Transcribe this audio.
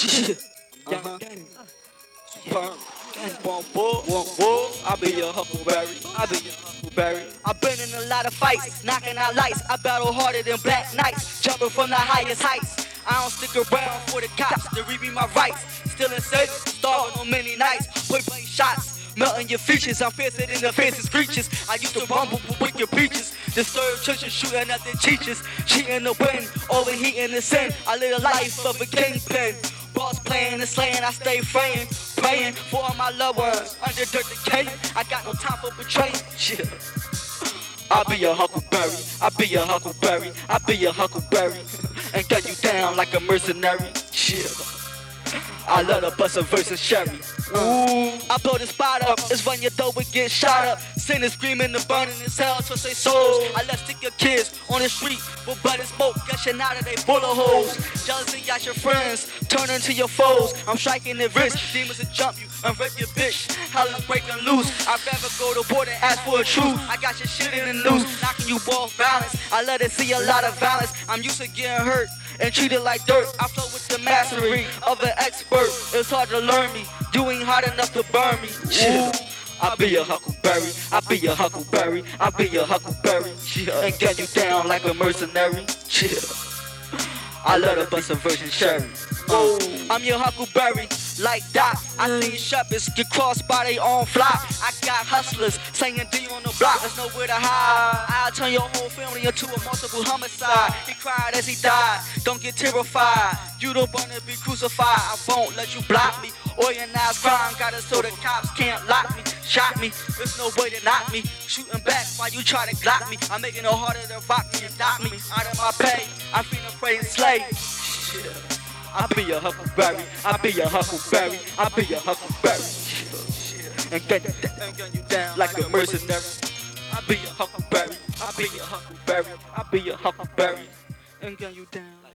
Uh-huh. Perm. One bull, one bull. I be your huckleberry. I be your huckleberry. I've been in a lot of fights, knocking out lights. I battle harder than black knights, jumping from the highest heights. I don't stick around for the cops to read me my rights. Still in search, starving on many nights. Point blank shots, melting your features. I'm fiercer than the fiercest creatures. I used to rumble with wicked preachers. Disturb churches, shooting at the teachers. Cheating the wind, overheating the sin. I live a life of a kingpin. Boss playing and slaying, I stay praying, praying for all my loved ones. Under dirt decay. I got no time for betraying. Shit. I be a huckleberry, I'll be a huckleberry, I'll be a huckleberry, and gun you down like a mercenary. Shit. I love to bust a verse and sherry. Ooh, I blow the spot up, it's when your dough would get shot up. Sinners screaming and burning in hell to say souls. I let stick your kids on the street with blood and smoke, gushing out of they bullet holes. Jealousy got your friends, turn into your foes. I'm striking the wrist, demons will jump you and rape your bitch. Hell is breaking loose. I'd rather go to war than ask for a truth. I got your shit in the news, knocking you off balance. I let it see a lot of violence. I'm used to getting hurt and treat it like dirt. I flow with the mastery of an expert. It's hard to learn me. You ain't hot enough to burn me. Chill. I be a huckleberry, I be a huckleberry, I be a huckleberry, yeah. and get you down like a mercenary. Chill. I love to bust a virgin cherry. Uh, oh, I'm your huckleberry, like that. I see shepherds get crossed by their own flock. I got hustlers saying D on the block, there's nowhere to hide. I'll turn your whole family into a multiple homicide. He cried as he died, don't get terrified. You don't wanna be crucified, I won't let you block me. Organized crime got it so the cops can't lock me. Shot me, there's no way to knock me. Shooting back while you try to glock me. I'm making it harder to rock me and dock me. Out of my pay, I feel afraid and slave. Shit. I be a huckleberry, I be a huckleberry, I be a huckleberry. And gun you down like a mercenary. I be a huckleberry, I be a huckleberry, I be a huckleberry, and gun you down.